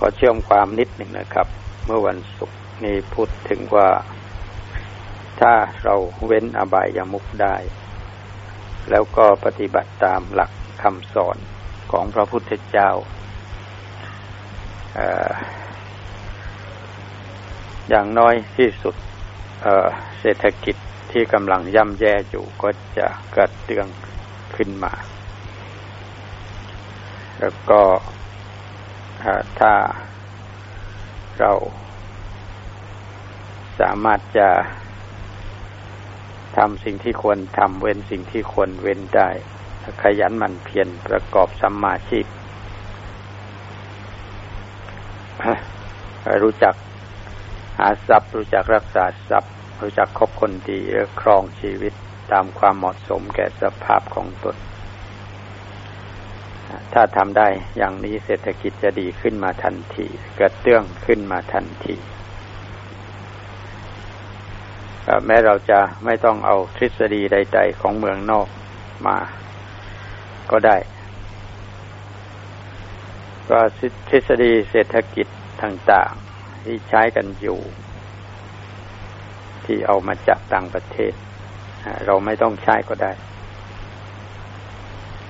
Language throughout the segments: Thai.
ก็เชื่อมความนิดหนึ่งนะครับ เมื่อวันศุกร์นี้พูดถึงว่า ถ้าเราเว้นอบายามุกได้ แล้วก็ปฏิบัติตามหลักคำสอนของพระพุทธเจ้าอย่างน้อยที่สุดเศรษฐกิจที่กำลังย่ำแย่อยู่ก็จะเกระเตืองขึ้นมา แล้วก็ ถ้าเราสามารถจะทำสิ่งที่ควรทำเว้นสิ่งที่ควรเว้นได้ ขยันหมั่นเพียรประกอบสัมมาชีพรู้จักหาทรัพย์ รู้จักรักษาทรัพย์ รู้จักคบคนดีและครองชีวิตตามความเหมาะสมแก่สภาพของตน ถ้าทำได้อย่างนี้เศรษฐกิจจะดีขึ้นมาทันที เกระเตื้องขึ้นมาทันที แม้เราจะไม่ต้องเอาทฤษฎีใด ๆ ของเมืองนอกมาก็ได้ก็ทฤษฎีเศรษฐกิจต่างๆ ที่ใช้กันอยู่ ที่เอามาจากต่างประเทศ เราไม่ต้องใช้ก็ได้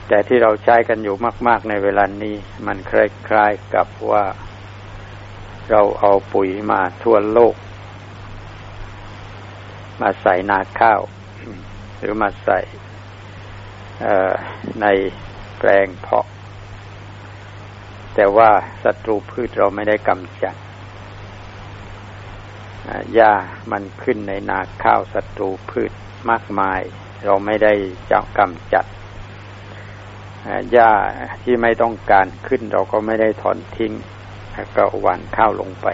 แต่ที่เราใช้กันอยู่มาก ๆ ในเวลานี้ มันคล้ายๆกับว่าเราเอาปุ๋ยมาทั่วโลก มาใส่นาข้าว หรือมาใส่ในแปลงเพาะ แต่ว่าศัตรูพืชเราไม่ได้กำจัดหญ้ามันขึ้นในนาข้าวศัตรูพืชมากมาย เราไม่ได้จับกำจัด หญ้าที่ไม่ต้องการขึ้นเราก็ไม่ได้ถอนทิ้งก็หว่านข้าวลงไป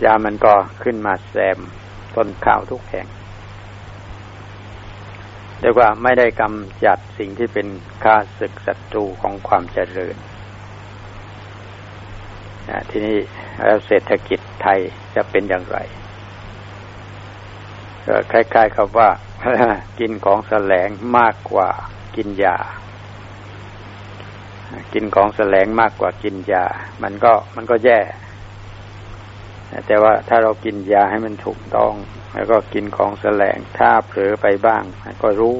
หญ้ามันก็ขึ้นมาแซมต้นข้าวทุกแห่งเรียกว่าไม่ได้กำจัดสิ่งที่เป็นค่าศึกศัตรูของความเจริญทีนี้แล้วเศรษฐกิจไทยจะเป็นอย่างไรคล้ายๆกับว่า กินของแสลงมากกว่า กินยา กินของแสลงมากกว่ากินยา มันก็มันก็แย่ แต่ว่าถ้าเรากินยาให้มันถูกต้อง แล้วก็กินของแสลงถ้าเผลอไปบ้าง ก็รู้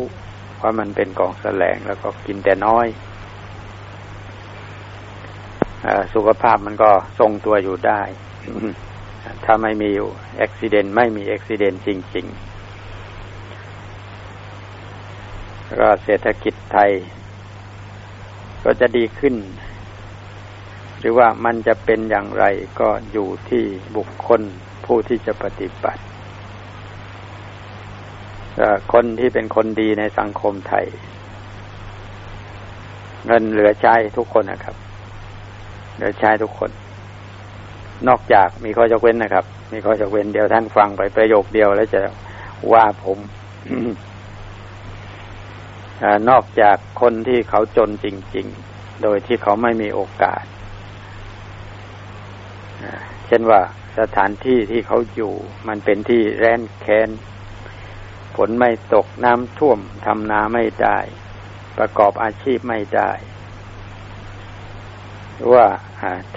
ว่ามันเป็นของแสลงแล้วก็กินแต่น้อยอสุขภาพมันก็ทรงตัวอยู่ได้ ถ้าไม่มีอุบัติเหตุไม่มีอุบัติเหตุจริง ๆ ก็เศรษฐกิจไทย ก็จะดีขึ้น หรือว่ามันจะเป็นอย่างไรก็อยู่ที่บุคคลผู้ที่จะปฏิบัติคนที่เป็นคนดีในสังคมไทย เงินเหลือใช้ทุกคนนะครับ เหลือใช้ทุกคน นอกจากมีข้อยกเว้นนะครับ มีข้อยกเว้นเดี๋ยวท่านฟังไปประโยคเดียวแล้วจะว่าผม นอกจากคนที่เขาจนจริง ๆ โดยที่เขาไม่มีโอกาส เช่นว่าสถานที่ที่เขาอยู่ มันเป็นที่แร้นแค้นฝนไม่ตกน้ำท่วมทำนาไม่ได้ ประกอบอาชีพไม่ได้ว่า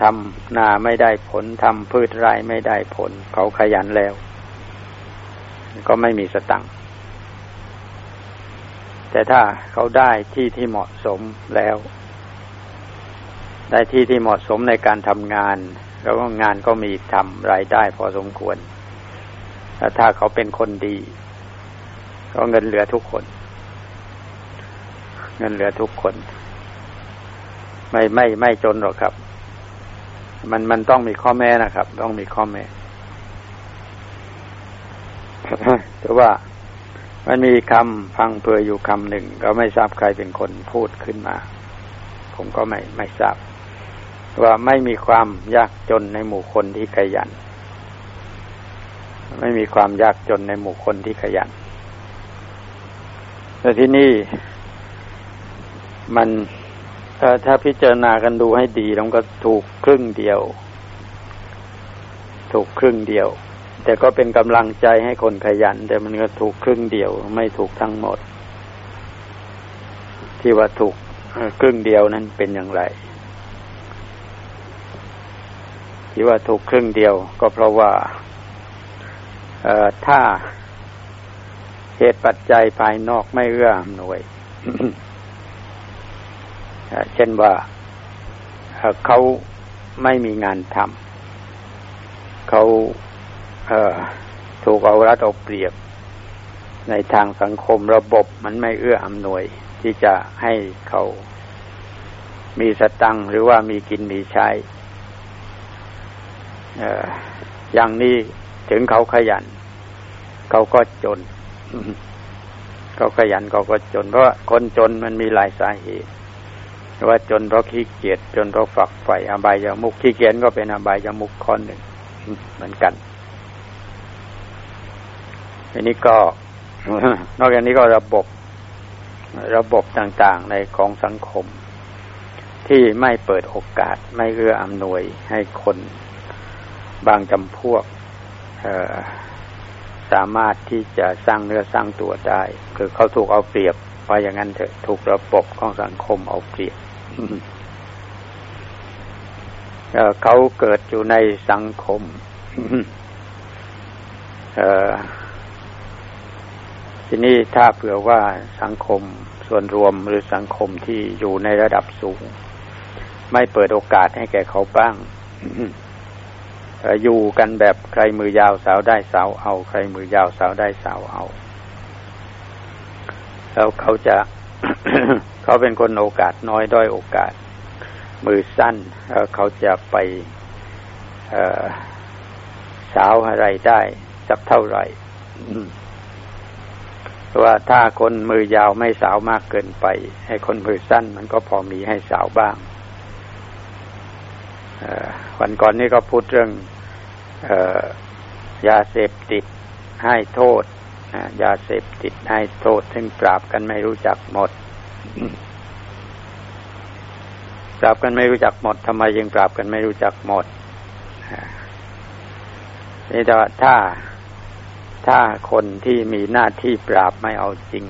ทำนาไม่ได้ผลทำพืชไร่ไม่ได้ผล เขาขยันแล้ว ก็ไม่มีสตังค์ แต่ถ้าเขาได้ที่ที่เหมาะสมแล้ว ได้ที่ที่เหมาะสมในการทำงาน แล้วก็งานก็มีทำรายได้พอสมควรแล้วถ้าเขาเป็นคนดี ก็เงินเหลือทุกคน เงินเหลือทุกคน ไม่ไม่ไม่จนหรอกครับ มันมันต้องมีข้อแม้นะครับ ต้องมีข้อแม้แต่ว่า มันมีคำพังเพยอยู่คำหนึ่ง ก็ไม่ทราบใครเป็นคนพูดขึ้นมา ผมก็ไม่ไม่ทราบ ว่าไม่มีความยากจนในหมู่คนที่ขยัน ไม่มีความยากจนในหมู่คนที่ขยันแต่ที่นี่มันถ้าพิจารณากันดูให้ดีแล้วก็ถูกครึ่งเดียว ถูกครึ่งเดียว แต่ก็เป็นกำลังใจให้คนขยัน แต่มันก็ถูกครึ่งเดียว ไม่ถูกทั้งหมด ที่ว่าถูกครึ่งเดียวนั้นเป็นอย่างไร ที่ว่าถูกครึ่งเดียว ก็เพราะว่าถ้าเหตุปัจจัยภายนอกไม่เอื้ออำนวยเช่นว่าเขาไม่มีงานทำเขา ถูกเอารัดเอาเปรียบ ในทางสังคมระบบมันไม่เอื้ออำนวย ที่จะให้เขามีสตังหรือว่ามีกินมีใช้อย่างนี้ถึงเขาขยัน เขาก็จน เขาขยันเขาก็จน เพราะคนจนมันมีหลายสาเหตุว่าจนเพราะขี้เกียจจนเพราะฝักใฝ่อบายามุกขี้เกียจก็เป็นอบายามุกข้อหนึ่งเหมือนกัน อันนี้ก็ นอกจากนี้ก็ระบบระบบต่างๆในของสังคม ที่ไม่เปิดโอกาสไม่เอื้ออำนวยให้คนบางจำพวกสามารถที่จะสร้างเนื้อสร้างตัวได้ คือเขาถูกเอาเปรียบว่าะอย่างนั้นเถอะถูกระบบของสังคมเอาเปรียบเขาเกิดอยู่ในสังคม ทีนี้ถ้าเผื่อว่าสังคมส่วนรวมหรือสังคมที่อยู่ในระดับสูง ไม่เปิดโอกาสให้แก่เขาบ้างอยู่กันแบบใครมือยาวสาวได้สาวเอา ใครมือยาวสาวได้สาวเอา แล้วเขาจะเขาเป็นคนโอกาสน้อยด้อยโอกาส มือสั้นแล้วเขาจะไปสาวอะไรได้สักเท่าไหร่ ว่าถ้าคนมือยาวไม่สาวมากเกินไป ให้คนมือสั้น มันก็พอมีให้สาวบ้างวันก่อนนี้ก็พูดเรื่องยาเสพติดให้โทษยาเสพติดให้โทษ ซึ่งปราบกันไม่รู้จักหมด ปราบกันไม่รู้จักหมดทำไมยังปราบกันไม่รู้จักหมดนี่แต่ว่าถ้า ถ้าคนที่มีหน้าที่ปราบไม่เอาจริง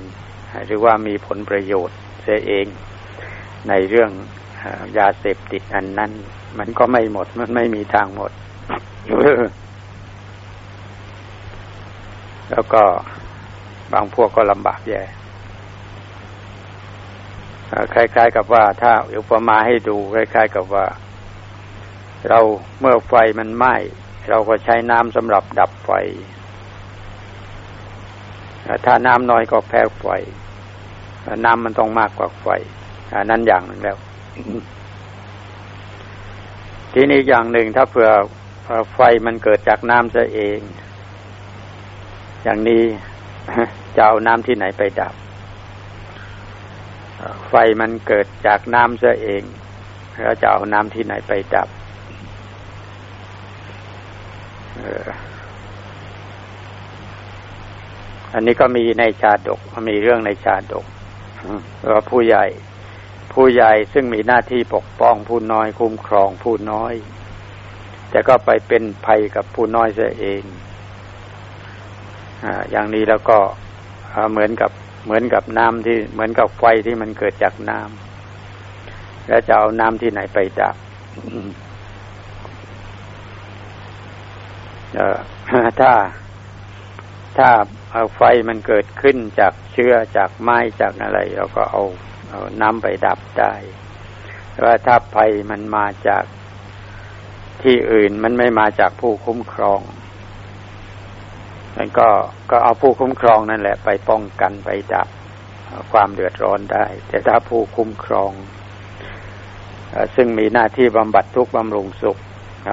หรือว่ามีผลประโยชน์เสียเอง ในเรื่องยาเสพติดอันนั้น มันก็ไม่หมดมันไม่มีทางหมด แล้วก็บางพวกก็ลำบากแย่คล้าย ๆ กับว่า ถ้าอุปมาให้ดูคล้าย ๆ กับว่า เราเมื่อไฟมันไหม้เราก็ใช้น้ำสำหรับดับไฟ ถ้าน้ำน้อยก็แพ้ไฟน้ำมันต้องมากกว่าไฟนั่นอย่างหนึ่งแล้ว ทีนี้อย่างหนึ่งถ้าเผื่อไฟมันเกิดจากน้ำซะเอง อย่างนี้จะเอาน้ำที่ไหนไปดับ ไฟมันเกิดจากน้ำซะเองแล้วจะเอาน้ำที่ไหนไปดับ อันนี้ก็มีในชาดกมีเรื่องในชาดกว่าผู้ใหญ่ ผู้ใหญ่ซึ่งมีหน้าที่ปกป้องผู้น้อยคุ้มครองผู้น้อย แต่ก็ไปเป็นภัยกับผู้น้อยเสียเองออย่างนี้แล้วก็เหมือนกับเหมือนกับน้ำที่เหมือนกับไฟที่มันเกิดจากน้ำแล้วจะเอาน้ำที่ไหนไปดับถ้าถ้า เอาไฟมันเกิดขึ้นจากเชื้อจากไม้จากอะไรเราก็เอาเอาน้ำไปดับได้ว่าถ้าไฟมันมาจากที่อื่นมันไม่มาจากผู้คุ้มครองมันก็ก็เอาผู้คุ้มครองนั่นแหละ ไปป้องกันไปดับความเดือดร้อนได้ แต่ถ้าผู้คุ้มครอง ซึ่งมีหน้าที่บำบัดทุกข์บำรุงสุข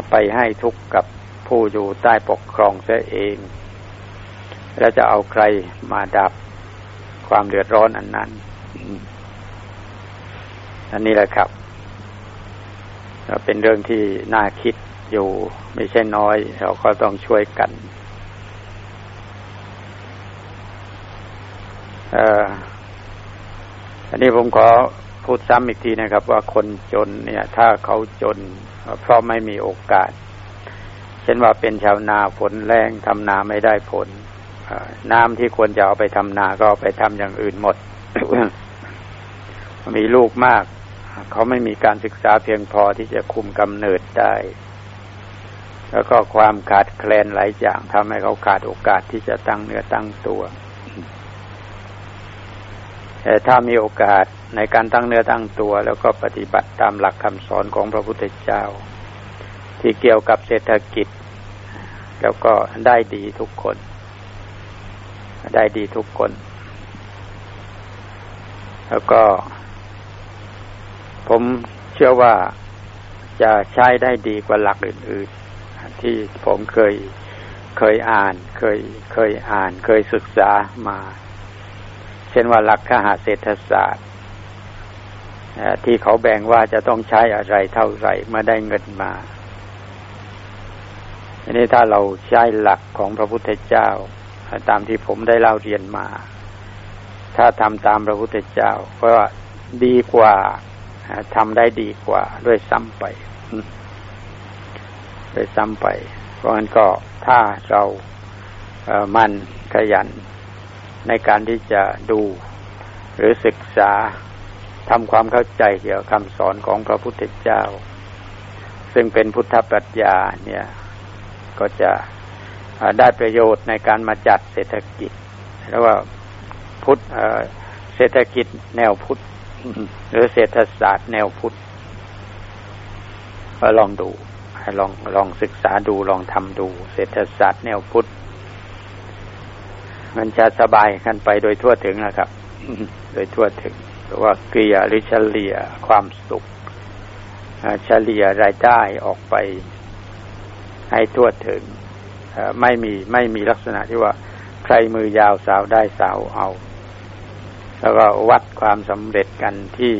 ไปให้ทุกข์กับผู้อยู่ใต้ปกครองเสียเอง แล้วจะเอาใครมาดับความเดือดร้อนอันนั้นอันนี้แหละครับเป็นเรื่องที่น่าคิดอยู่ไม่ใช่น้อย เราก็ต้องช่วยกันอันนี้ผมขอพูดซ้ำอีกทีนะครับ ว่าคนจนเนี่ย ถ้าเขาจน เพราะไม่มีโอกาส เช่นว่าเป็นชาวนาฝนแรงทำนาไม่ได้ผล น้ำที่ควรจะเอาไปทำนาก็ไปทำอย่างอื่นหมด มีลูกมาก เขาไม่มีการศึกษาเพียงพอที่จะคุมกำเนิดได้ แล้วก็ความขาดแคลนหลายอย่างทำให้เขาขาดโอกาสที่จะตั้งเนื้อตั้งตัวแต่ถ้ามีโอกาสในการตั้งเนื้อตั้งตัว แล้วก็ปฏิบัติตามหลักคำสอนของพระพุทธเจ้า ที่เกี่ยวกับเศรษฐกิจ แล้วก็ได้ดีทุกคน ได้ดีทุกคน แล้วก็ ผมเชื่อว่าจะใช้ได้ดีกว่าหลักอื่น ๆ ที่ผมเคยเคยอ่าน เคยเคยอ่าน เคยศึกษามา เช่นว่าหลักขหาเศรษฐศาสตร์ที่เขาแบ่งว่าจะต้องใช้อะไรเท่าไหร่เมื่อได้เงินมาอันนี้ถ้าเราใช้หลักของพระพุทธเจ้า ตามที่ผมได้เล่าเรียนมา ถ้าทำตามพระพุทธเจ้าก็ดีกว่าทำได้ดีกว่า ด้วยซ้ำไปด้วยซ้ำไป เพราะฉะนั้นก็ถ้าเรามันขยันในการที่จะดูหรือศึกษาทำความเข้าใจเกี่ยวกับคำสอนของพระพุทธเจ้า ซึ่งเป็นพุทธปรัชญาเนี่ย ก็จะ ได้ประโยชน์ในการมาจัดเศรษฐกิจแล้วว่าพุทธเศรษฐกิจแนวพุทธหรือเศรษฐศาสตร์แนวพุทธก็ลองดูลองลองศึกษาดูลองทำดู เศรษฐศาสตร์แนวพุทธมันจะสบายกันไปโดยทั่วถึงนะครับ โดยทั่วถึงหรือว่าเกลี่ยหรือเฉลี่ยความสุขเฉลี่ยรายได้ออกไปให้ทั่วถึง ไม่มีไม่มีลักษณะที่ว่าใครมือยาวสาวได้สาวเอา แล้วก็วัดความสำเร็จกันที่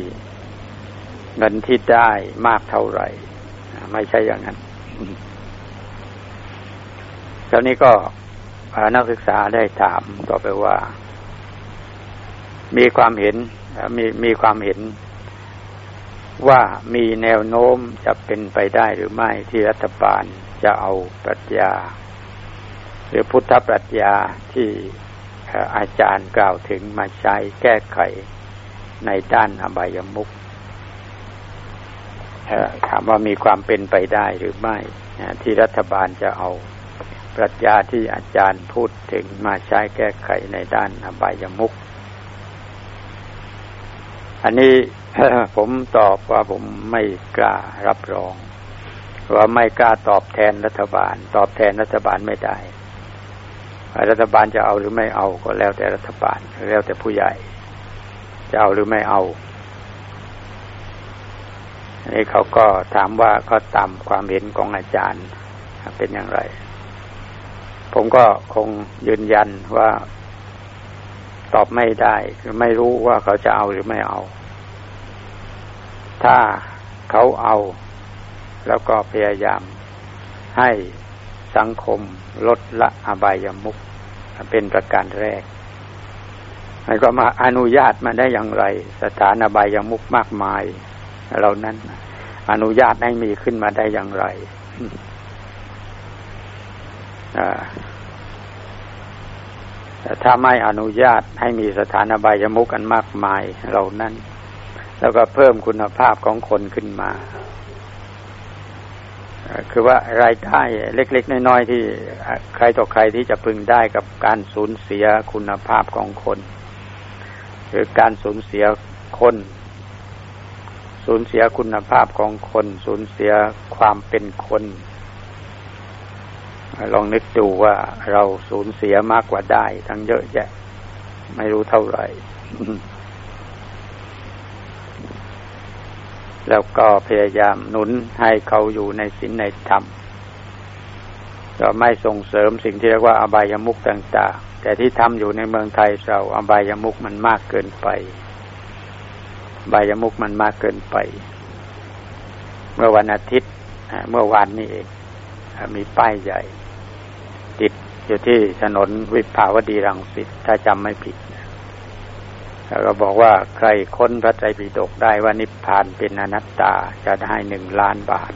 เงินที่ได้มากเท่าไหร่ ไม่ใช่อย่างนั้นคราวนี้ก็นักศึกษาได้ถามต่อไปว่า มีความเห็นมีมีความเห็นว่ามีแนวโน้มจะเป็นไปได้หรือไม่ที่รัฐบาลจะเอาปรัชญา หรือพุทธปรัชญาที่อาจารย์กล่าวถึงมาใช้แก้ไขในด้านอบายมุขถามว่ามีความเป็นไปได้หรือไม่ที่รัฐบาลจะเอาปรัชญาที่อาจารย์พูดถึงมาใช้แก้ไขในด้านอบายมุขอันนี้ผมตอบว่าผมไม่กล้ารับรอง ว่าไม่กล้าตอบแทนรัฐบาล ตอบแทนรัฐบาลไม่ได้ รัฐบาลจะเอาหรือไม่เอาก็แล้วแต่รัฐบาลแล้วแต่ผู้ใหญ่ จะเอาหรือไม่เอาอันนี้เขาก็ถามว่าก็ตามความเห็นของอาจารย์เป็นอย่างไร ผมก็คงยืนยันว่าตอบไม่ได้คือไม่รู้ว่าเขาจะเอาหรือไม่เอา ถ้าเขาเอา แล้วก็พยายามให้ สังคมลดละอบายามุขเป็นประการแรกมันก็มาอนุญาตมาได้อย่างไร สถานอบายามุขมากมายเหล่านั้น อนุญาตให้มีขึ้นมาได้อย่างไรถ้าไม่อนุญาตให้มีสถานอบายมุกกันมากมายเหล่านั้น แล้วก็เพิ่มคุณภาพของคนขึ้นมา คือว่ารายได้เล็ก ๆ น้อยๆที่ใครต่อใครที่จะพึงได้กับการสูญเสียคุณภาพของคน หรือการสูญเสียคน สูญเสียคุณภาพของคน สูญเสียความเป็นคน ลองนึกดูว่าเราสูญเสียมากกว่าได้ ทั้งเยอะแยะ ไม่รู้เท่าไหร่ แล้วก็พยายามหนุนให้เขาอยู่ในศีลในธรรมก็ไม่ส่งเสริมสิ่งที่เรียกว่าอบายามุกต่างๆ แต่ที่ทำอยู่ในเมืองไทยเราอบายามุกมันมากเกินไปอบายามุกมันมากเกินไป เมื่อวันอาทิตย์เมื่อวานนี้เองมีป้ายใหญ่ ติดอยู่ที่ถนนวิภาวดีรังสิตถ้าจำไม่ผิด แล้วก็บอกว่าใครค้นพระไตรปิฎกได้ว่านิพพานเป็นอนัตตาจะได้หนึ่งล้านบาท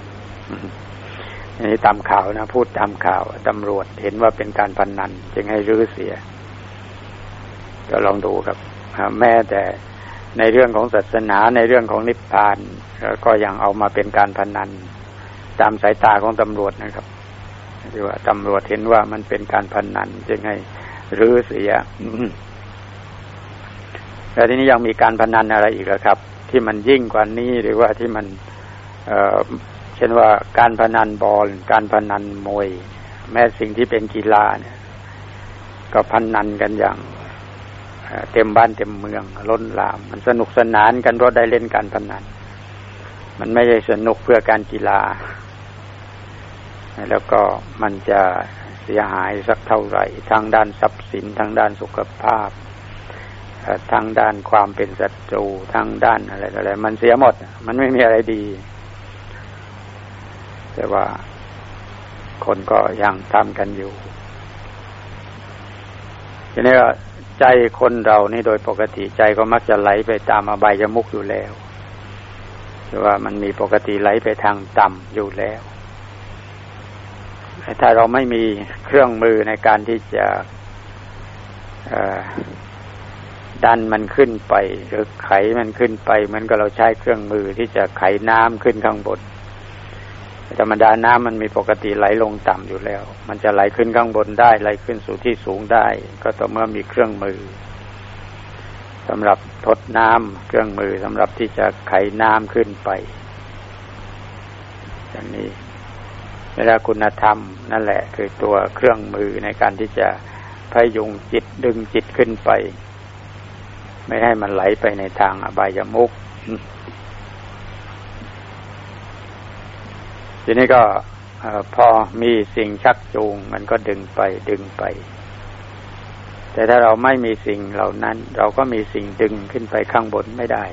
อันนี้ตามข่าวนะพูดตามข่าวตำรวจเห็นว่าเป็นการพันนัน จึงให้รื้อเสีย ก็ลองดูครับแม้แต่ในเรื่องของศาสนาในเรื่องของนิพพานก็ยังเอามาเป็นการพนนัน ตามสายตาของตำรวจนะครับที่ว่าตำรวจเห็นว่ามันเป็นการพนนัน จึงให้รื้อเสีย แล้วทีนี้ยังมีการพนันอะไรอีกครับ ที่มันยิ่งกว่านี้หรือว่าที่มันเเช่นว่าการพนันบอล การพนันมวย แม้สิ่งที่เป็นกีฬาเนี่ย ก็พนันกันอย่างเต็มบ้านเต็มเมืองล้นหลาม มันสนุกสนานกันเพราะได้เล่นการพนัน มันไม่ใช่สนุกเพื่อการกีฬา แล้วก็มันจะเสียหายสักเท่าไหร่ทางด้านทรัพย์สินทางด้านสุขภาพ ทางด้านความเป็นศัตรูทางด้านอะไรอะไรมันเสียหมด มันไม่มีอะไรดี แต่ว่าคนก็ยังทำกันอยู่ทีนี้ใจคนเรานี่โดยปกติใจก็มักจะไหลไปตามอบายมุกอยู่แล้วคือว่ามันมีปกติไหลไปทางต่ำอยู่แล้ว ถ้าเราไม่มีเครื่องมือในการที่จะ ดันมันขึ้นไปหรือไขมันขึ้นไปเหมือนกับเราใช้เครื่องมือที่จะไขน้ำขึ้นข้างบนธรรมดาน้ำมันมีปกติไหลลงต่ำอยู่แล้ว มันจะไหลขึ้นข้างบนได้ไหลขึ้นสู่ที่สูงได้ ก็ต่อเมื่อมีเครื่องมือสำหรับทดน้ำเครื่องมือสำหรับที่จะไขน้ำขึ้นไปอย่างนี้เวลาคุณธรรมนั่นแหละ คือตัวเครื่องมือในการที่จะพยุงจิตดึงจิตขึ้นไป ไม่ให้มันไหลไปในทางอบายมุกทีนี้ก็พอมีสิ่งชักจูง มันก็ดึงไปดึงไป แต่ถ้าเราไม่มีสิ่งเหล่านั้น เราก็มีสิ่งดึงขึ้นไปข้างบนไม่ได้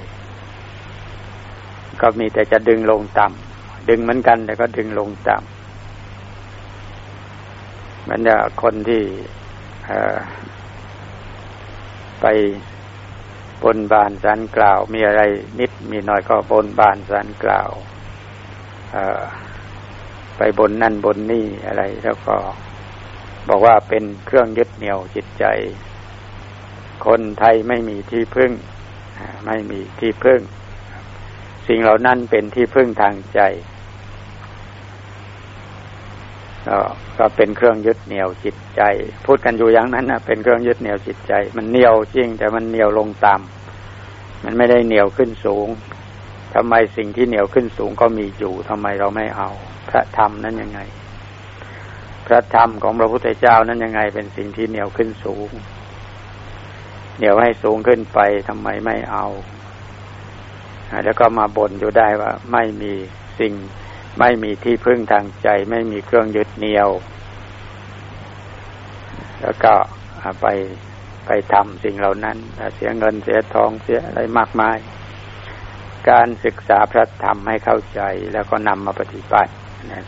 ก็มีแต่จะดึงลงต่ำดึงเหมือนกัน แต่ก็ดึงลงต่ำมันจะคนที่ไป บนบานสันกล่าว มีอะไรนิดมีน้อยก็บนบานสันกล่าวไปบนนั่นบนนี่อะไรแล้วก็ บอกว่าเป็นเครื่องยึดเหนี่ยวจิตใจ คนไทยไม่มีที่พึ่ง ไม่มีที่พึ่ง สิ่งเหล่านั้นเป็นที่พึ่งทางใจ ก็เป็นเครื่องยึดเหนี่ยวจิตใจ พูดกันอยู่อย่างนั้นนะเป็นเครื่องยึดเหนี่ยวจิตใจ มันเหนี่ยวจริง แต่มันเหนี่ยวลงต่ำมันไม่ได้เหนี่ยวขึ้นสูงทำไมสิ่งที่เหนี่ยวขึ้นสูงก็มีอยู่ทำไมเราไม่เอา พระธรรมนั้นยังไง พระธรรมของพระพุทธเจ้านั้นยังไง เป็นสิ่งที่เหนี่ยวขึ้นสูง เหนี่ยวให้สูงขึ้นไปทำไมไม่เอาแล้วก็มาบ่นอยู่ได้ว่าไม่มีสิ่ง ไม่มีที่พึ่งทางใจ ไม่มีเครื่องยึดเหนี่ยว แล้วก็ไปไปทำสิ่งเหล่านั้นเสียเงินเสียทองเสียอะไรมากมาย การศึกษาพระธรรมให้เข้าใจแล้วก็นำมาปฏิบัติ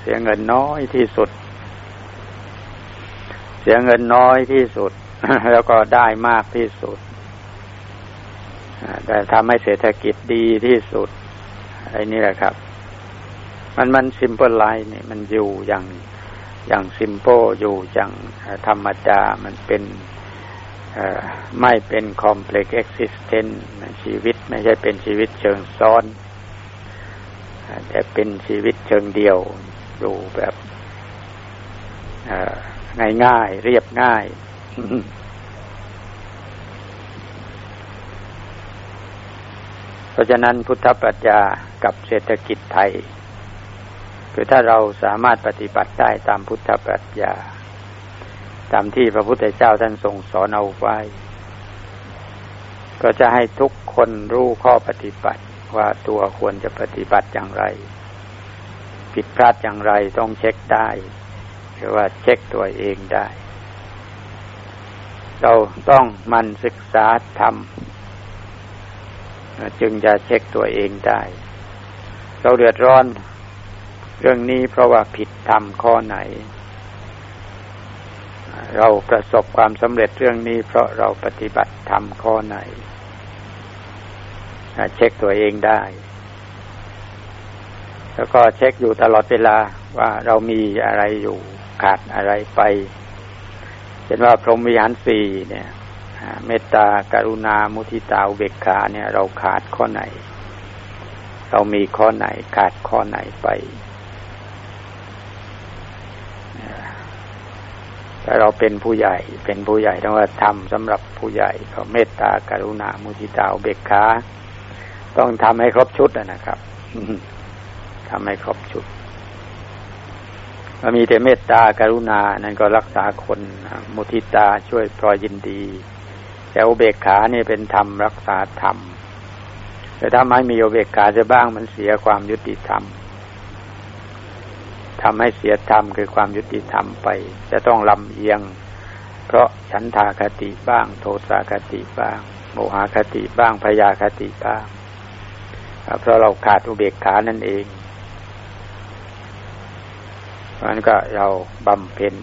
เสียเงินน้อยที่สุด เสียเงินน้อยที่สุด แล้วก็ได้มากที่สุดแต่ทำให้เศรษฐกิจดีที่สุดไอ้นี่แหละครับ มันมัน simple life นี่มันอยู่อย่างอย่าง simple อยู่อย่างธรรมดามันเป็นไม่เป็น complex existenceชีวิตไม่ใช่เป็นชีวิตเชิงซ้อน แต่เป็นชีวิตเชิงเดียวอยู่แบบง่ายง่ายเรียบง่ายเพราะฉะนั้นพุทธปัญญากับเศรษฐกิจไทย คือถ้าเราสามารถปฏิบัติได้ตามพุทธปัญญา ตามที่พระพุทธเจ้าท่านทรงสอนเอาไว้ ก็จะให้ทุกคนรู้ข้อปฏิบัติว่าตัวควรจะปฏิบัติอย่างไร ผิดพลาดอย่างไรต้องเช็คได้ หรือว่าเช็คตัวเองได้ เราต้องมันศึกษาธรรมจึงจะเช็คตัวเองได้ เราเดือดร้อน เรื่องนี้เพราะว่าผิดธรรมข้อไหน เราประสบความสำเร็จเรื่องนี้ เพราะเราปฏิบัติธรรมข้อไหน เช็คตัวเองได้ แล้วก็เช็คอยู่ตลอดเวลาว่าเรามีอะไรอยู่ขาดอะไรไปเห็นว่าพรหมวิหารสี่เนี่ยเมตตากรุณามุทิตาอุเบกขาเนี่ย เราขาดข้อไหน เรามีข้อไหนขาดข้อไหนไป ถ้าเราเป็นผู้ใหญ่เป็นผู้ใหญ่ต้องว่าทำสำหรับผู้ใหญ่ก็เมตตากรุณามุทิตาเบกขาต้องทำให้ครบชุดนะครับทำให้ครบชุดมีแต่เมตตากรุณา นั่นก็รักษาคนมุทิตาช่วยพลอยยินดี แต่อุเบกขานี่เป็นธรรมรักษาธรรมแต่ถ้าไม่มีอุเบกขาจะบ้างมันเสียความยุติธรรม ทำให้เสียธรรมคือความยุติธรรมไป จะต้องลำเอียง เพราะฉันทาคติบ้าง โทสาคติบ้าง โมหคติบ้างพยาคติบ้าง เพราะเราขาดอุเบกขานั่นเองมันก็เราบำเพ็ญ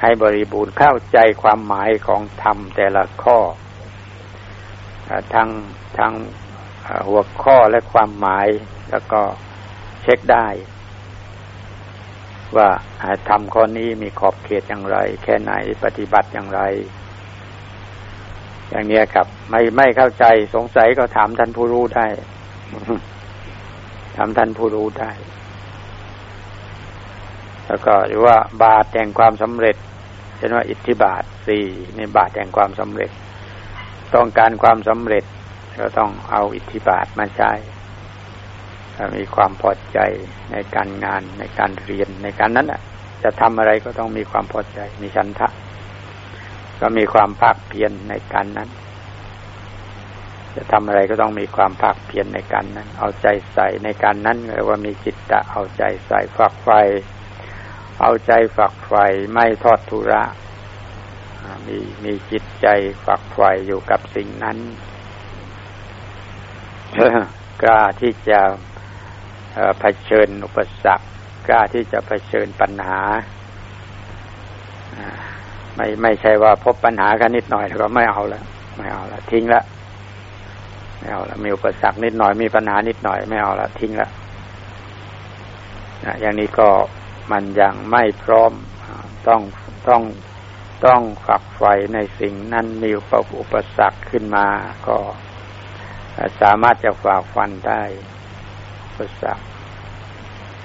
ให้บริบูรณ์เข้าใจความหมายของธรรมแต่ละข้อทั้งทั้งหัวข้อและความหมายแล้วก็เช็คได้ ว่าธรรมข้อนี้มีขอบเขตอย่างไร แค่ไหนปฏิบัติอย่างไร อย่างนี้ครับ ไม่ไม่เข้าใจสงสัยก็ถามท่านผู้รู้ได้ถามท่านผู้รู้ได้ แล้วก็หรือว่าบาทแห่งความสำเร็จเช่นว่าอิทธิบาทสี่ในบาทแห่งความสำเร็จ ต้องการความสำเร็จ ก็ต้องเอาอิทธิบาทมาใช้ มีความพอใจในการงานในการเรียนในการนั้นอะ จะทำอะไรก็ต้องมีความพอใจ มีชันทะ ก็มีความภาคเพียรในการนั้น จะทำอะไรก็ต้องมีความภาคเพียรในการนั้น เอาใจใส่ในการนั้นเรียกว่ามีจิตตะเอาใจใส่ฝักไฟ เอาใจฝักใฝ่ไม่ทอดทุระมีมีจิตใจฝักใฝ่อยู่กับสิ่งนั้นกล้าที่จะ เผชิญอุปสรรคกล้าที่จะเผชิญปัญหาไม่ไม่ใช่ว่าพบปัญหากันนิดหน่อยแล้วก็ไม่เอาแล้วไม่เอาแล้วทิ้งละไม่เอาแล้วมีอุปสรรคนิดหน่อยมีปัญหานิดหน่อยไม่เอาแล้วทิ้งละอย่างนี้ก็มันยังไม่พร้อมต้องต้องต้องฝักใฝ่ในสิ่งนั้นมีอุปสรรคขึ้นมาก็สามารถจะฝ่าฟันได้ ปสรรค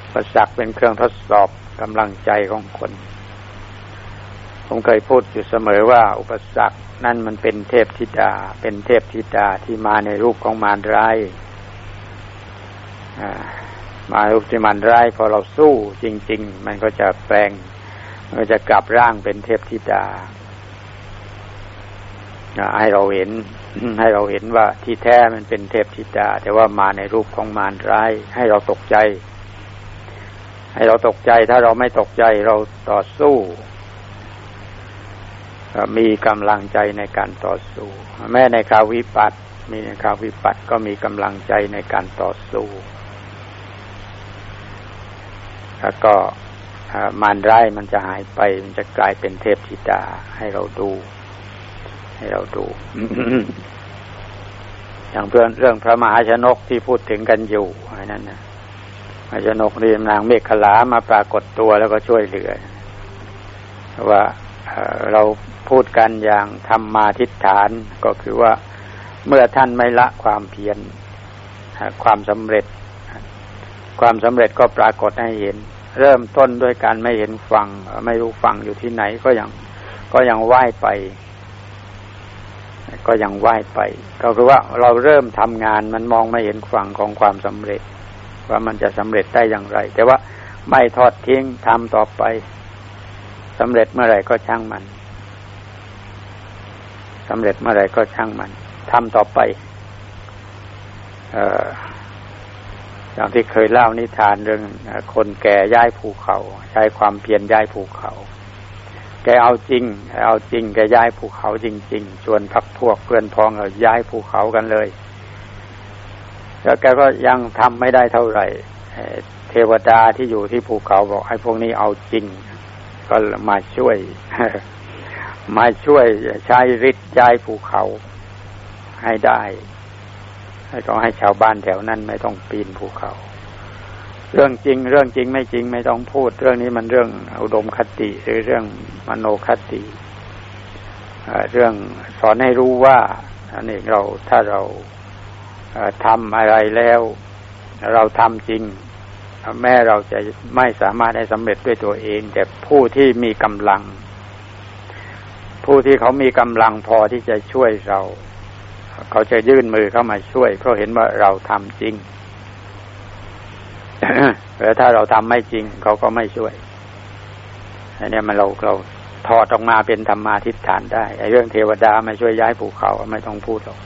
อุปสรรคเป็นเครื่องทดสอบกำลังใจของคน ผมเคยพูดอยู่เสมอว่า อุปสรรคนั่นมันเป็นเทพธิดา เป็นเทพธิดาที่มาในรูปของมารร้ายมาลุกที่มันร้ายพอเราสู้จริง ๆ มันก็จะแปลง มันก็จะกลับร่างเป็นเทพธิดาให้เราเห็น ให้เราเห็นว่าที่แท้มันเป็นเทพธิดา แต่ว่ามาในรูปของมารร้าย ให้เราตกใจ ให้เราตกใจถ้าเราไม่ตกใจเราต่อสู้มีกำลังใจในการต่อสู้ แม้ในคาวิปัสมีในคาวิปัสก็มีกำลังใจในการต่อสู้แล้วก็มารร้ายมันจะหายไป มันจะกลายเป็นเทพธิดาให้เราดู ให้เราดู อย่างเพื่อนเรื่องพระมหาชนกที่พูดถึงกันอยู่อันนั้นนะมหาชนกนี่นางเมฆขลามาปรากฏตัวแล้วก็ช่วยเหลือว่าเราพูดกันอย่างธรรมาทิฏฐานก็คือว่าเมื่อท่านไม่ละความเพียรความสำเร็จ ความสำเร็จก็ปรากฏให้เห็น เริ่มต้นด้วยการไม่เห็นฟัง ไม่รู้ฟังอยู่ที่ไหนก็ยังก็ยังไหว้ไป ก็ยังไหว้ไป ก็คือว่าเราเริ่มทำงานมันมองไม่เห็นฝั่งของความสำเร็จ ว่ามันจะสำเร็จได้อย่างไร แต่ว่าไม่ทอดทิ้งทำต่อไปสำเร็จเมื่อไหร่ก็ช่างมันสำเร็จเมื่อไหร่ก็ช่างมันทำต่อไป เอออย่างที่เคยเล่านิทานเรื่องคนแก่ย้ายภูเขา ใช้ความเพียรย้ายภูเขา แกเอาจริงเอาจริงแกย้ายภูเขาจริง ๆ ชวนพักพวกเพื่อนพ้องเราย้ายภูเขากันเลย แล้วแกก็ยังทำไม่ได้เท่าไหร่เทวดาที่อยู่ที่ภูเขาบอกให้พวกนี้เอาจริง ก็มาช่วย มาช่วยใช้ฤทธิ์ย้ายภูเขาให้ได้ ให้ก็ให้ชาวบ้านแถวนั้นไม่ต้องปีนภูเขา เรื่องจริง เรื่องจริงไม่จริงไม่ต้องพูด เรื่องนี้มันเรื่องอุดมคติหรือเรื่องมโนคติเรื่องสอนให้รู้ว่าอันนี้เราถ้าเราทำอะไรแล้ว เราทำจริง แม้เราจะไม่สามารถให้สำเร็จด้วยตัวเอง แต่ผู้ที่มีกำลัง ผู้ที่เขามีกำลังพอที่จะช่วยเรา เขาจะยื่นมือเข้ามาช่วย เพราะเห็นว่าเราทำจริง แต่ถ้าเราทำไม่จริงเขาก็ไม่ช่วยอันนี้มันเราเราถอดออกมาเป็นธรรมาทิฏฐานได้ไอ้เรื่องเทวดามาช่วยย้ายภูเขาไม่ต้องพูดหรอก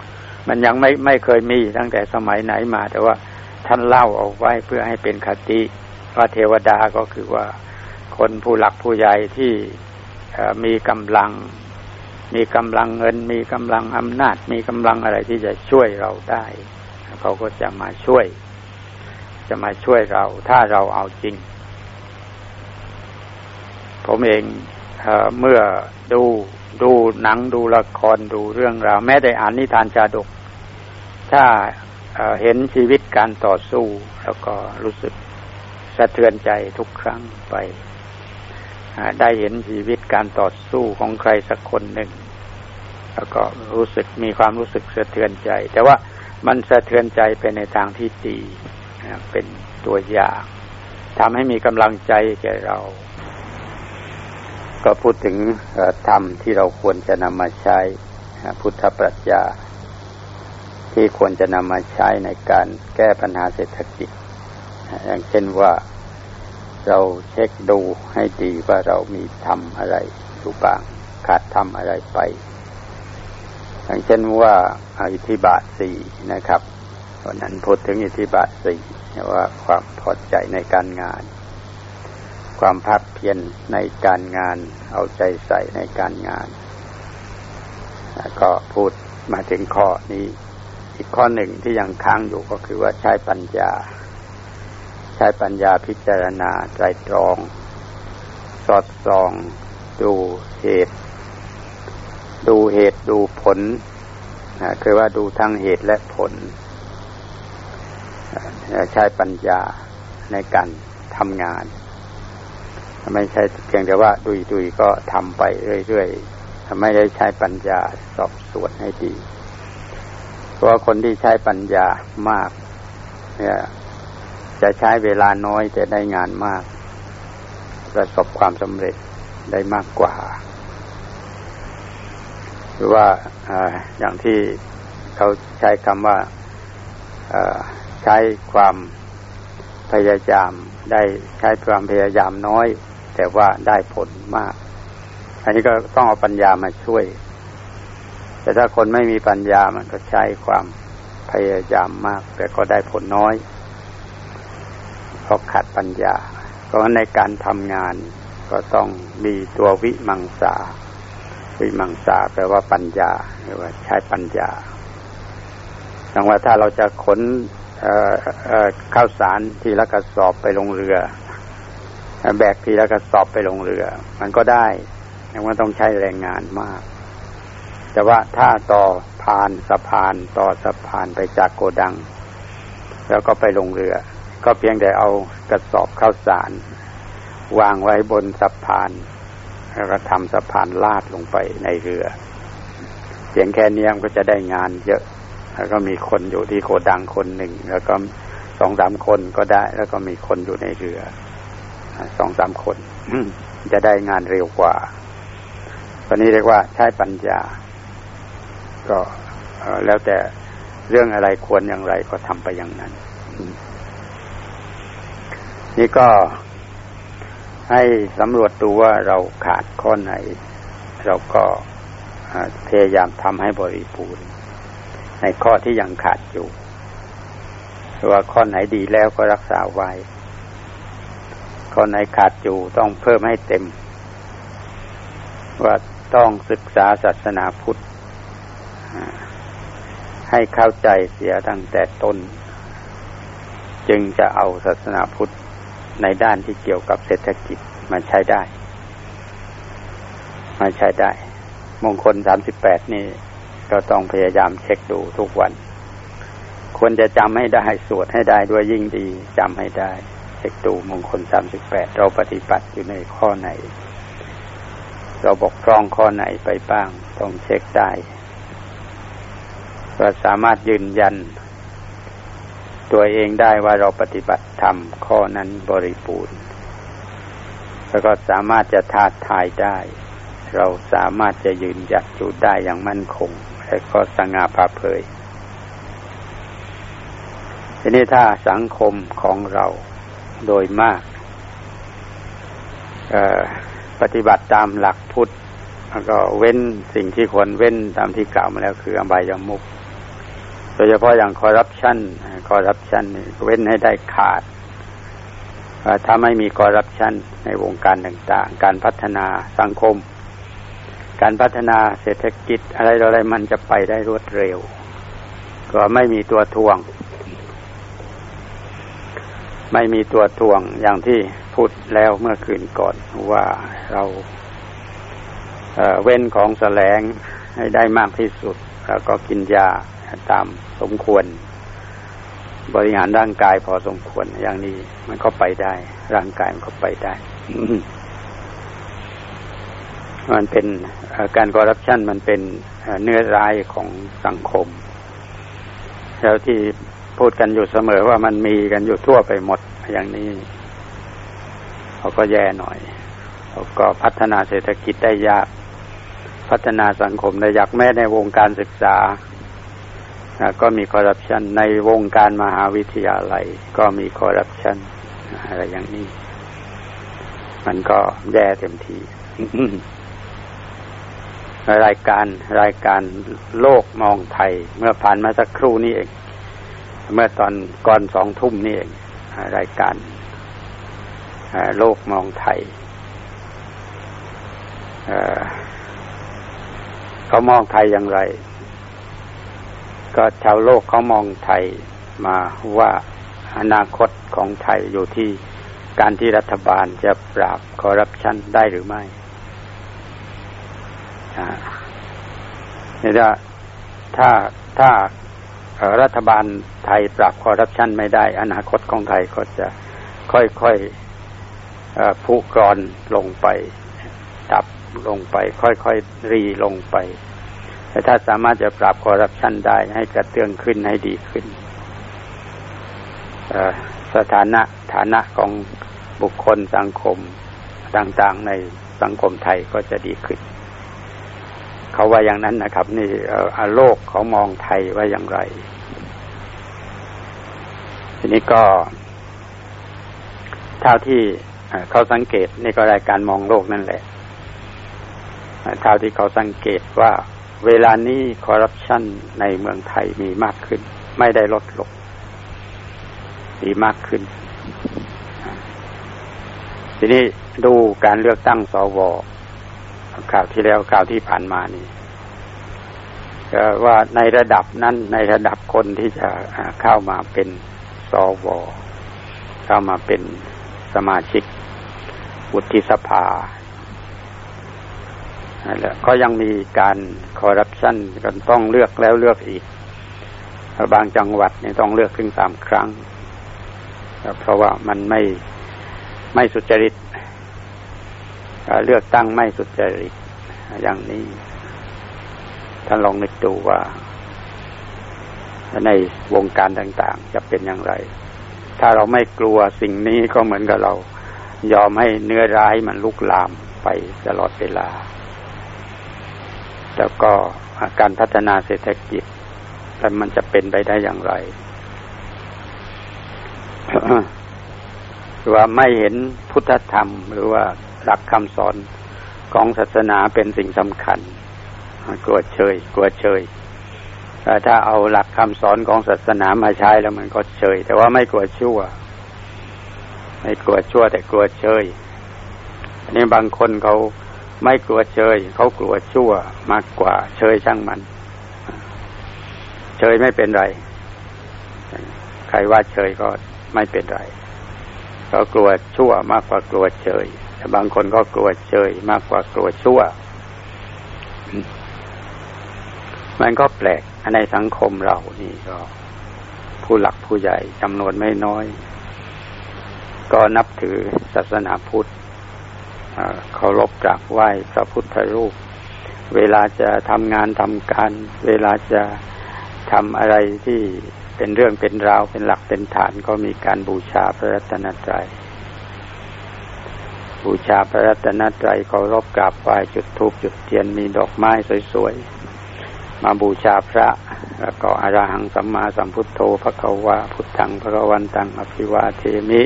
มันยังไม่ไม่เคยมีตั้งแต่สมัยไหนมา แต่ว่าท่านเล่าเอาไว้เพื่อให้เป็นคติว่าเทวดาก็คือว่าคนผู้หลักผู้ใหญ่ที่มีกำลัง มีกำลังเงิน มีกำลังอำนาจ มีกำลังอะไรที่จะช่วยเราได้ เขาก็จะมาช่วย จะมาช่วยเรา ถ้าเราเอาจริง ผมเองเอเมื่อดูดูหนังดูละครดูเรื่องราว แม้แต่อ่านนิทานชาดก ถ้าเห็นชีวิตการต่อสู้ แล้วก็รู้สึกสะเทือนใจทุกครั้งไปได้เห็นชีวิตการต่อสู้ของใครสักคนหนึ่ง แล้วก็รู้สึกมีความรู้สึกสะเทือนใจ แต่ว่ามันสะเทือนใจไปในทางที่ดี เป็นตัวอย่างทำให้มีกำลังใจแก่เรา ก็พูดถึงธรรมที่เราควรจะนำมาใช้ พุทธปรัชญา ที่ควรจะนำมาใช้ในการแก้ปัญหาเศรษฐกิจ อย่างเช่นว่าเราเช็คดูให้ดีว่าเรามีทำอะไรอยู่บ้าง ขาดทำอะไรไป อย่างเช่นว่าอิทธิบาทสี่นะครับ วันนั้นพูดถึงอิทธิบาทสี่ว่าความพอใจในการงาน ความภาคเพียรในการงาน เอาใจใส่ในการงาน ก็พูดมาถึงข้อนี้ อีกข้อหนึ่งที่ยังค้างอยู่ก็คือว่าใช้ปัญญา ใช้ปัญญาพิจารณาใจตรอง สอดส่อง ดูเหตุ ดูเหตุดูผลนะคือว่าดูทั้งเหตุและผล ใช้ปัญญาในการทำงาน ไม่ใช่เพียงแต่ว่าดุยดุยก็ทำไปเรื่อยๆไม่ได้ใช้ปัญญาสอบสวนให้ดี เพราะคนที่ใช้ปัญญามาก เนี่ย จะใช้เวลาน้อยจะได้งานมาก ประสบความสำเร็จได้มากกว่า หรือว่าออย่างที่เขาใช้คำว่า ใช้ความพยายามได้ใช้ความพยายามน้อย แต่ว่าได้ผลมาก อันนี้ก็ต้องเอาปัญญามาช่วย แต่ถ้าคนไม่มีปัญญามันก็ใช้ความพยายามมาก แต่ก็ได้ผลน้อยเพราะขาดปัญญา เพราะในการทำงานก็ต้องมีตัววิมังสา วิมังสาแปลว่าปัญญาหรือว่าใช้ปัญญาดังว่าถ้าเราจะขน ข้าวสารทีละกระสอบไปลงเรือ แบกทีละกระสอบไปลงเรือ มันก็ได้แต่ว่าต้องใช้แรงงานมาก แต่ว่าถ้าต่อผ่านสะพานต่อสะพานไปจากโกดัง แล้วก็ไปลงเรือ ก็เพียงแต่เอากระสอบข้าวสาร วางไว้บนสะพานแล้วก็ทำสะพานลาดลงไปในเรือเพียงแค่นี้มันก็จะได้งานเยอะ แล้วก็มีคนอยู่ที่โกดังคนหนึ่ง แล้วก็สองสามคนก็ได้ แล้วก็มีคนอยู่ในเรือสองสามคนจะได้งานเร็วกว่าตอนนี้เรียกว่าใช้ปัญญา ก็แล้วแต่เรื่องอะไรควรอย่างไรก็ทำไปอย่างนั้น นี่ก็ให้สำรวจดูว่าเราขาดข้อไหน เราก็พยายามทำให้บริบูรณ์ ในข้อที่ยังขาดอยู่ว่าข้อไหนดีแล้วก็รักษาไว้ ข้อไหนขาดอยู่ต้องเพิ่มให้เต็ม ว่าต้องศึกษาศาสนาพุทธ ให้เข้าใจเสียตั้งแต่ต้น จึงจะเอาศาสนาพุทธในด้านที่เกี่ยวกับเศรษฐกิจมาใช้ได้ มาใช้ได้ มงคลสามสิบแปดนี่ ก็ต้องพยายามเช็คดูทุกวัน ควรจะจำให้ได้สวดให้ได้ด้วยยิ่งดีจำให้ได้ เช็คดูมงคลสามสิบแปดเราปฏิบัติอยู่ในข้อไหน เราบกพร่องข้อไหนไปบ้าง ต้องเช็คได้ก็สามารถยืนยัน ตัวเองได้ว่าเราปฏิบัติธรรมข้อนั้นบริบูรณ์ แล้วก็สามารถจะท้าทายได้ เราสามารถจะยืนหยัดอยู่ได้อย่างมั่นคง และก็สง่าผ่าเผย ทีนี้ถ้าสังคมของเราโดยมากปฏิบัติตามหลักพุทธแล้วก็เว้นสิ่งที่ควรเว้นตามที่กล่าวมาแล้วคืออบายามุกโดยเฉพาะอย่างคอร์รัปชันคอร์รัปชันเว้นให้ได้ขาดถ้าไม่มีคอร์รัปชันในวงการต่าง ๆ การพัฒนาสังคม การพัฒนาเศรษฐกิจอะไรอะไรมันจะไปได้รวดเร็ว ก็ไม่มีตัวทวง ไม่มีตัวทวงอย่างที่พูดแล้วเมื่อคืนก่อนว่าเราเเว้นของแสลงให้ได้มากที่สุด แล้วก็กินยาตามสมควร บริหารร่างกายพอสมควรอย่างนี้มันก็ไปได้ ร่างกายมันก็ไปได้ มันเป็นการคอร์รัปชันมันเป็นเนื้อร้ายของสังคม แล้วที่พูดกันอยู่เสมอว่ามันมีกันอยู่ทั่วไปหมดอย่างนี้เขาก็แย่หน่อยเขาก็พัฒนาเศรษฐกิจได้ยาก พัฒนาสังคมได้ยากแม้ในวงการศึกษา ก็มีคอร์รัปชันในวงการมหาวิทยาลัย ก็มีคอร์รัปชันอะไรอย่างนี้ มันก็แย่เต็มที รายการรายการโลกมองไทย เมื่อผ่านมาสักครู่นี้เอง เมื่อตอนก่อนสองทุ่มนี่เอง รายการโลกมองไทยเขามองไทยอย่างไร ก็ชาวโลกเขามองไทยมาว่าอนาคตของไทยอยู่ที่การที่รัฐบาลจะปราบคอร์รัปชันได้หรือไม่ นี่ถ้าถ้าถ้ารัฐบาลไทยปราบคอร์รัปชันไม่ได้ อนาคตของไทยก็จะค่อยๆผุกรอนลงไป ดับลงไป ค่อยๆรีลงไปแต่ถ้าสามารถจะปราบคอร์รัปชันได้ให้กระเตื้องขึ้นให้ดีขึ้นสถานะฐานะของบุคคลสังคมต่างๆในสังคมไทยก็จะดีขึ้น เขาว่าอย่างนั้นนะครับ นี่โลกเขามองไทยว่าอย่างไร ทีนี้ก็ เท่าที่เขาสังเกตนี่ก็รายการมองโลกนั่นแหละเท่าที่เขาสังเกตว่าเวลานี้คอร์รัปชันในเมืองไทยมีมากขึ้น ไม่ได้ลดลงมีมากขึ้น ทีนี้ดูการเลือกตั้งสว ข่าวที่แล้วข่าวที่ผ่านมานี่ว่าในระดับนั้นในระดับคนที่จะเข้ามาเป็นสวเข้ามาเป็นสมาชิกวุฒิสภาแหละก็ยังมีการคอร์รัปชันกันต้องเลือกแล้วเลือกอีก บางจังหวัดเนี่ยต้องเลือกถึงสามครั้ง เพราะว่ามันไม่ไม่สุจริต เลือกตั้งไม่สุจริตอย่างนี้ ท่านลองนึกดูว่า ในวงการต่างๆ จะเป็นอย่างไร ถ้าเราไม่กลัวสิ่งนี้ก็เหมือนกับเรา ยอมให้เนื้อร้ายมันลุกลามไปตลอดเวลา แล้วก็การพัฒนาเศรษฐกิจแล้วมันจะเป็นไปได้อย่างไรหรือว่าไม่เห็นพุทธธรรมหรือว่า หลักคำสอนของศาสนาเป็นสิ่งสำคัญกลัวเชยกลัวเชยแต่ถ้าเอาหลักคำสอนของศาสนามาใช้แล้วมันก็เชยแต่ว่าไม่กลัวชั่ว ไม่กลัวชั่ว แต่กลัวเชยอันนี้บางคนเขาไม่กลัวเชยเขากลัวชั่วมากกว่าเชยช่างมันเชยไม่เป็นไร ใครว่าเชยก็ไม่เป็นไรเขากลัวชั่วมากกว่ากลัวเชย บางคนก็กลัวเชยมากกว่ากลัวชั่ว มันก็แปลกในสังคมเรานี่ก็ ผู้หลักผู้ใหญ่จำนวนไม่น้อย ก็นับถือศาสนาพุทธเคารพกราบไหว้พระพุทธรูป เวลาจะทำงานทำการ เวลาจะทำอะไรที่เป็นเรื่องเป็นราวเป็นหลักเป็นฐานก็มีการบูชาพระรัตนตรัย บูชาพระรัตนตรัยเคารพกราบไหว้จุดธูปจุดเทียนมีดอกไม้สวยๆ มาบูชาพระ แล้วก็อรหังสัมมาสัมพุทโธพระกวาพุทธังพระวันตังอภิวาเทมิ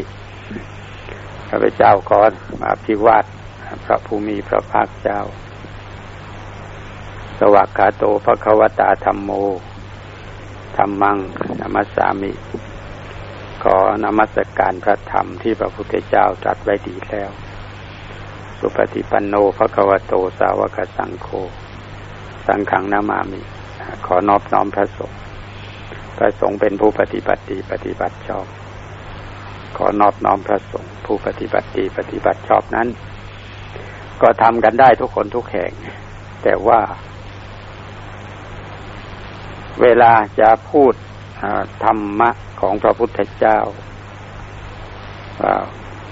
พระเจ้าขอมาอภิวาทพระภูมิพระภาคเจ้า สวัสดิ์ขาโตพระควตาธรรมโมธรรมังนมัสสามิขอนมัสการพระธรรมที่พระพุทธเจ้าตรัสไว้ดีแล้ว สุปฏิปันโนพระควโตสาวกสังโฆสังขังนามามิขอนอบน้อมพระสงฆ์พระสงฆ์เป็นผู้ปฏิบัติดีปฏิบัติชอบ ขอนอบน้อมพระสงฆ์ผู้ปฏิบัติดีปฏิบัติชอบนั้น ก็ทำกันได้ทุกคนทุกแห่ง แต่ว่า เวลาจะพูดธรรมะของพระพุทธเจ้า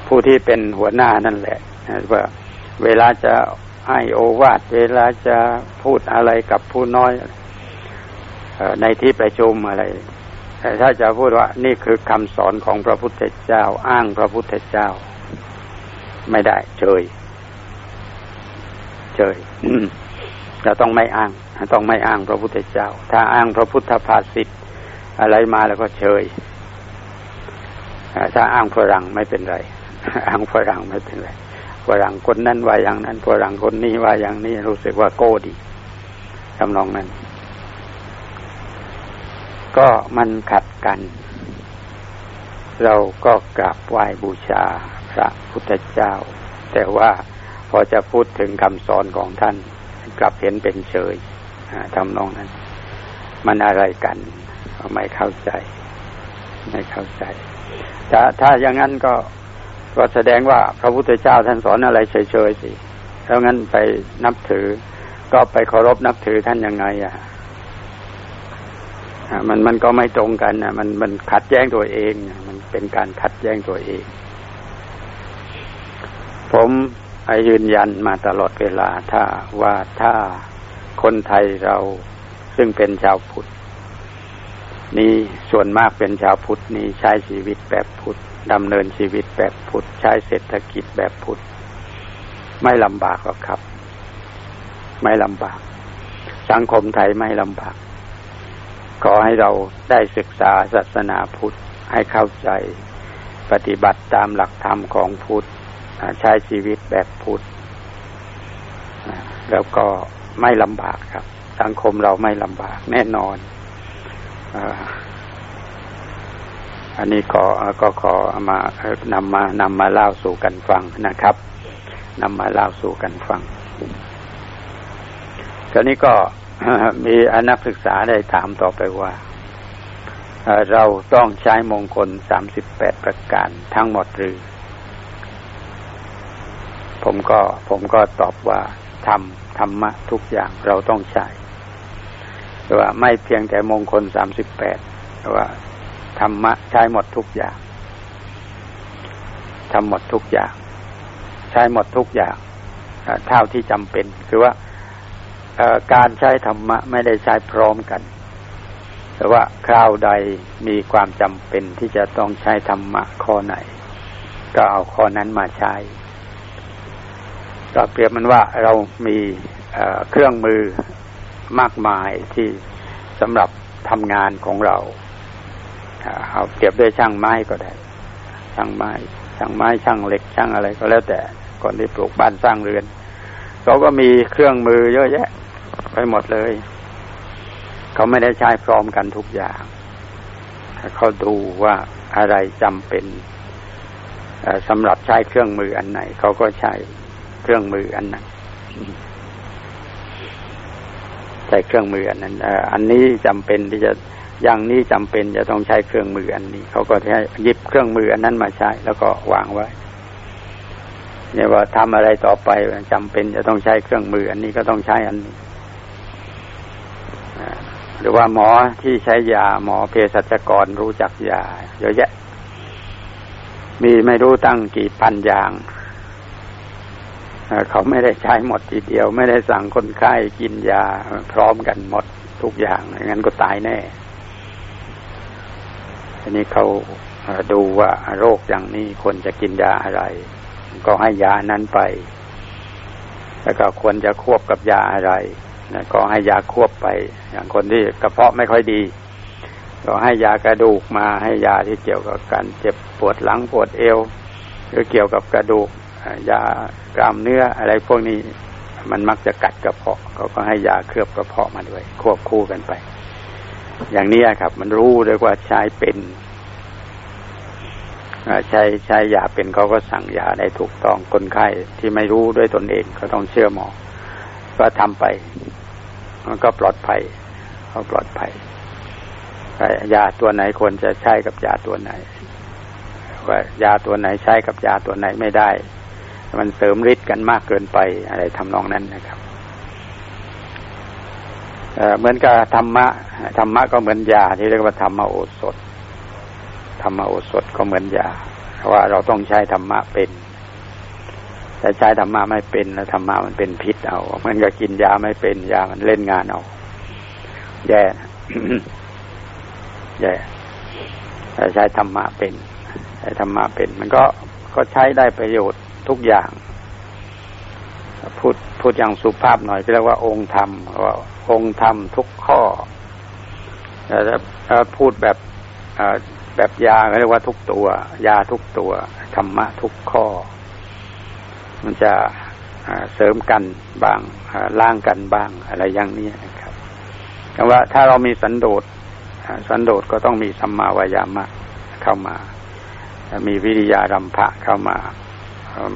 ผู้ที่เป็นหัวหน้านั่นแหละ ว่าเวลาจะให้โอวาทเวลาจะพูดอะไรกับผู้น้อยในที่ประชุมอะไรแต่ถ้าจะพูดว่านี่คือคำสอนของพระพุทธเจ้า อ้างพระพุทธเจ้า ไม่ได้เฉยเฉยเราต้องไม่อ้าง ต้องไม่อ้างพระพุทธเจ้า ถ้าอ้างพระพุทธภาษิตอะไรมาแล้วก็เฉยถ้าอ้างฝรั่งไม่เป็นไร อ้างฝรั่งไม่เป็นไร ฝรั่งคนนั้นว่าอย่างนั้นฝรั่งคนนี้ว่าอย่างนี้รู้สึกว่าโก้ดีทำนองนั้น ก็มันขัดกัน เราก็กราบไหว้บูชาพระพุทธเจ้า แต่ว่าพอจะพูดถึงคำสอนของท่าน กลับเห็นเป็นเฉยทำนองนั้น มันอะไรกันไม่เข้าใจ ไม่เข้าใจถ้าถ้าอย่างนั้นก็ ก็แสดงว่าพระพุทธเจ้าท่านสอนอะไรเฉยๆสิแล้วงั้นไปนับถือ ก็ไปเคารพนับถือท่านยังไงอะมันมันก็ไม่ตรงกันนะมันมันขัดแย้งตัวเองมันเป็นการขัดแย้งตัวเอง ผมยืนยันมาตลอดเวลา ถ้าว่าถ้าคนไทยเราซึ่งเป็นชาวพุทธนี้ส่วนมากเป็นชาวพุทธนี้ใช้ชีวิตแบบพุทธ ดำเนินชีวิตแบบพุทธใช้เศรษฐกิจแบบพุทธไม่ลำบากหรอกครับ ไม่ลำบาก สังคมไทยไม่ลำบาก ขอให้เราได้ศึกษาศาสนาพุทธให้เข้าใจ ปฏิบัติตามหลักธรรมของพุทธใช้ชีวิตแบบพุทธแล้วก็ไม่ลำบากครับ สังคมเราไม่ลำบากแน่นอนอ อันนี้ก็ก็ขอมานำมานำมาเล่าสู่กันฟังนะครับนำมาเล่าสู่กันฟังคราวนี้ก็มีอนักศึกษาได้ถามต่อไปว่า เราต้องใช้มงคลสามสิบแปดประการทั้งหมดหรือ ผมก็ผมก็ตอบว่าทำธรรมะทุกอย่างเราต้องใช้แต่ว่าไม่เพียงแต่มงคลสามสิบแปดแต่ว่า ธรรมะใช้หมดทุกอย่างทำหมดทุกอย่าง ใช้หมดทุกอย่างเท่าที่จำเป็น คือว่าการใช้ธรรมะไม่ได้ใช้พร้อมกัน แต่ว่าคราวใดมีความจำเป็นที่จะต้องใช้ธรรมะข้อไหน ก็เอาข้อนั้นมาใช้ก็เปรียบมันว่าเรามีเครื่องมือมากมายที่สำหรับทำงานของเรา เอาเก็บด้วยช่างไม้ก็ได้ ช่างไม้ ช่างไม้ช่างเหล็กช่างอะไรก็แล้วแต่คนที่ปลูกบ้านสร้างเรือนเขาก็มีเครื่องมือเยอะแยะ ไปหมดเลย เขาไม่ได้ใช้พร้อมกันทุกอย่างเขาดูว่าอะไรจำเป็นสำหรับใช้เครื่องมืออันไหน เขาก็ใช้เครื่องมืออันนั้นใช้เครื่องมืออันนั้นอันนี้จำเป็นที่จะ อย่างนี้จำเป็นจะต้องใช้เครื่องมืออันนี้ เขาก็ใช้หยิบเครื่องมืออันนั้นมาใช้ แล้วก็วางไว้เนี่ยว่าทำอะไรต่อไปจำเป็นจะต้องใช้เครื่องมือ อันนี้ก็ต้องใช้อันนี้หรือว่าหมอที่ใช้ยาหมอเภสัชกรรู้จักยาเยอะแยะ มีไม่รู้ตั้งกี่พันอย่างเขาไม่ได้ใช้หมดทีเดียว ไม่ได้สั่งคนไข้กินยาพร้อมกันหมดทุกอย่างงั้นก็ตายแน่ ทีนี้เขาดูว่าโรคอย่างนี้ควรจะกินยาอะไร ก็ให้ยานั้นไป แล้วก็ควรจะควบกับยาอะไรก็ให้ยาควบไป อย่างคนที่กระเพาะไม่ค่อยดี ก็ให้ยากระดูกมาให้ยาที่เกี่ยวกับการเจ็บปวดหลังปวดเอว หรือเกี่ยวกับกระดูกยากรามเนื้ออะไรพวกนี้มันมักจะกัดกระเพาะเขาก็ให้ยาเคลือบกระเพาะมาด้วย ควบคู่กันไป อย่างนี้ครับ มันรู้ด้วยว่าใช้เป็นใช้ใช้ยาเป็นเขาก็สั่งยาได้ถูกต้องคนไข้ที่ไม่รู้ด้วยตนเองก็ต้องเชื่อหมอ ก็ทำไป มันก็ปลอดภัยเขาปลอดภัยยาตัวไหนควรจะใช้กับยาตัวไหน ว่ายาตัวไหนใช้กับยาตัวไหนไม่ได้ มันเสริมฤทธิ์กันมากเกินไปอะไรทำนองนั้นนะครับ เหมือนกับธรรมะธรรมะก็เหมือนยาที่เรียกว่าธรรมโอสถธรรมโอสถก็เหมือนยาว่าเราต้องใช้ธรรมะเป็นแต่ใช้ธรรมะไม่เป็นแล้วธรรมะมันเป็นพิษเอามันก็กินยาไม่เป็นยามันเล่นงานเอาแย่แย่แต่ใช้ธรรมะเป็นใช้ธรรมะเป็น มันก็ก็ใช้ได้ประโยชน์ทุกอย่าง พูดพูดอย่างสุภาพหน่อยก็เรียกว่าองค์ธรรมว่า องค์ธรรมทุกข้อแล้วพูดแบบแบบยาเรียกว่าทุกตัว ยาทุกตัว ธรรมะทุกข้อ มันจะเสริมกันบางล่างกันบ้างอะไรอย่างนี้นะครับแต่ว่าถ้าเรามีสันโดษสันโดษก็ต้องมีสัมมาวายามะเข้ามา มีวิริยารัมภะเข้ามา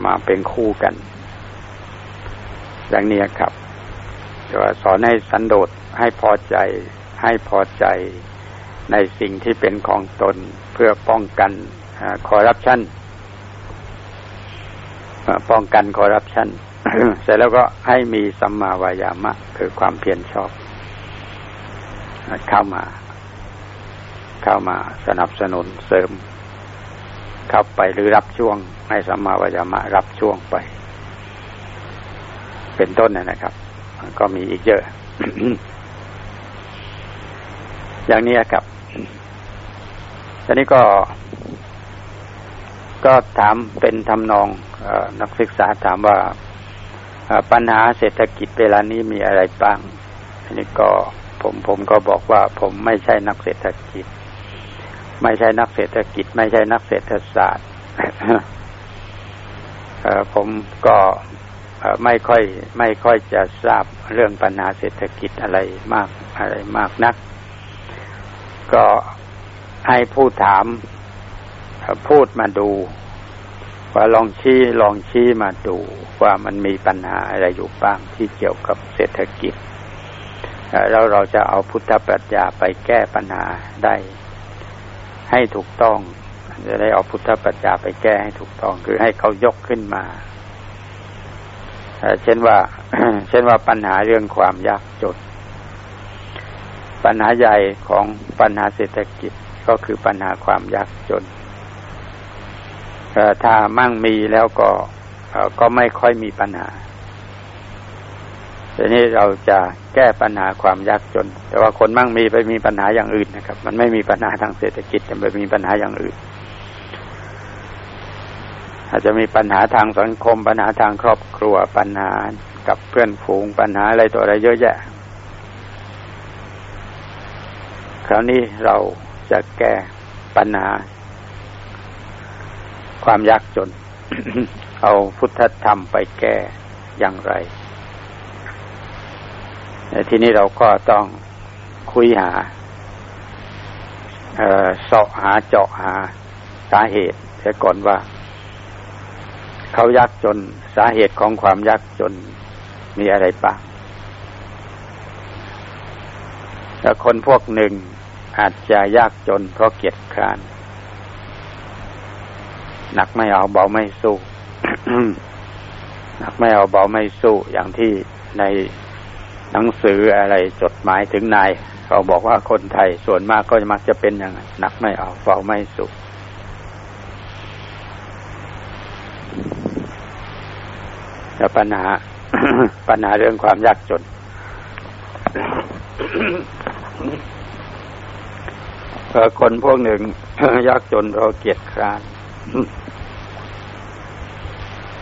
มาเป็นคู่กันอย่างนี้ครับ สอนให้สันโดษให้พอใจ ให้พอใจในสิ่งที่เป็นของตนเพื่อป้องกันคอร์รัปชันป้องกันคอร์รัปชันเสร็จแล้วก็ให้มีสัมมาวายามะ คือความเพียรชอบ เข้ามา เข้ามาสนับสนุนเสริม เข้าไปหรือรับช่วง ให้สัมมาวายามะ รับช่วงไป เป็นต้นนะครับ ก็มีอีกเยอะ อย่างนี้ครับทีนี้ก็ ก็ถามเป็นทำนองอนักศึกษาถามว่าปัญหาเศรษฐกิจเวลานี้มีอะไรบ้างอันนี้ก็ผมผมก็บอกว่าผมไม่ใช่นักเศรษฐกิจ ไม่ใช่นักเศรษฐกิจ ไม่ใช่นักเศรษฐศาสตร์ผมก็ ไม่ค่อยไม่ค่อยจะทราบเรื่องปัญหาเศรษฐกิจอะไรมากอะไรมากนัก ก็ให้ผู้ถามพูดมาดู ว่าลองชี้ลองชี้มาดูว่ามันมีปัญหาอะไรอยู่บ้างที่เกี่ยวกับเศรษฐกิจ แล้วเราจะเอาพุทธปรัชญาไปแก้ปัญหาได้ ให้ถูกต้อง จะได้เอาพุทธปรัชญาไปแก้ให้ถูกต้อง คือให้เขายกขึ้นมา เช่นว่า เช่นว่าปัญหาเรื่องความยากจน ปัญหาใหญ่ของปัญหาเศรษฐกิจก็คือปัญหาความยากจนถ้ามั่งมีแล้วก็ก็ไม่ค่อยมีปัญหาทีนี้เราจะแก้ปัญหาความยากจน แต่ว่าคนมั่งมีไปมีปัญหาอย่างอื่นนะครับ มันไม่มีปัญหาทางเศรษฐกิจแต่ไปมีปัญหาอย่างอื่น อาจจะมีปัญหาทางสังคม ปัญหาทางครอบครัวปัญหากับเพื่อนฝูงปัญหาอะไรตัวอะไรเยอะแยะ คราวนี้เราจะแก้ปัญหา ความยากจน เอาพุทธธรรมไปแก้อย่างไรทีนี้เราก็ต้องคุยหาเสาะหาเจาะหาสาเหตุเสียก่อนว่า เขายากจนสาเหตุของความยากจนมีอะไรบ้างแล้วคนพวกหนึ่งอาจจะยากจนเพราะเกียจคร้าน หนักไม่เอาเบาไม่สู้ หนักไม่เอาเบาไม่สู้อย่างที่ในหนังสืออะไรจดหมายถึงนาย เขาบอกว่าคนไทยส่วนมากก็มักจะเป็นอย่างหนักไม่เอาเบาไม่สู้ แล้วปัญหา ปัญหาเรื่องความยากจน คนพวกหนึ่งยากจนเพราะเกียจคร้าน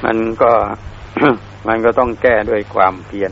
มันก็มันก็ต้องแก้ด้วยความเพียร